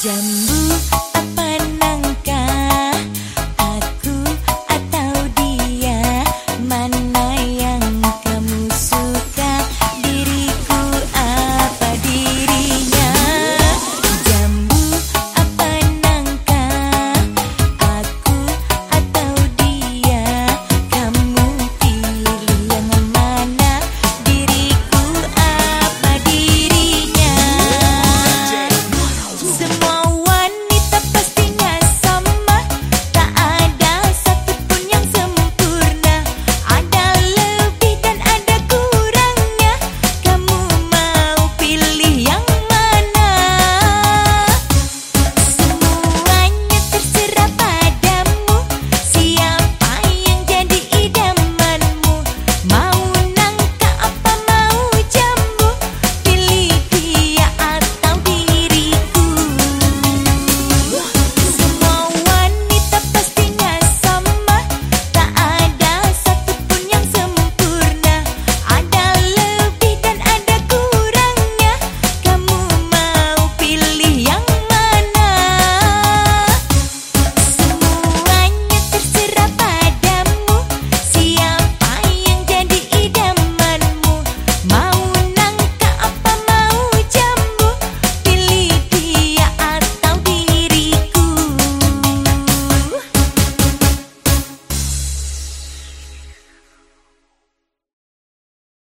Jambu.